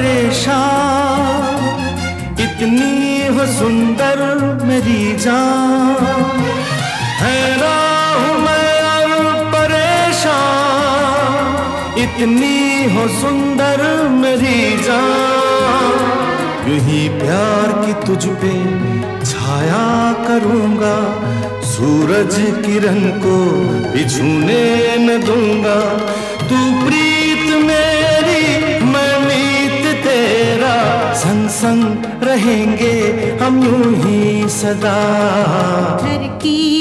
परेशान, इतनी हो सुंदर मेरी जान। हैरान मैं परेशान, इतनी हो सुंदर मेरी जान। यूँ ही प्यार की तुझ पे छाया करूँगा, सूरज किरण को बिछूने न दूँगा। तू प्रीत रहेंगे हम यूँ ही सदा। घर की